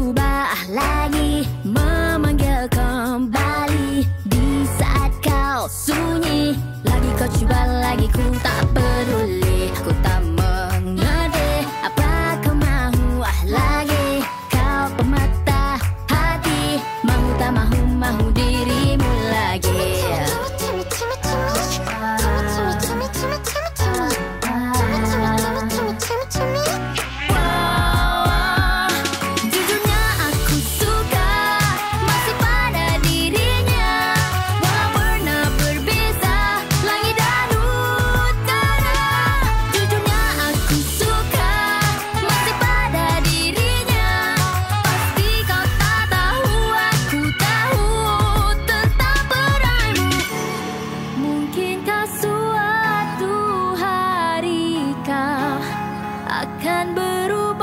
berubah lagi Memanggil kembali. Di saat kau sunyi Lagi kau cuba lagi ku tak peduli. Akan berubah.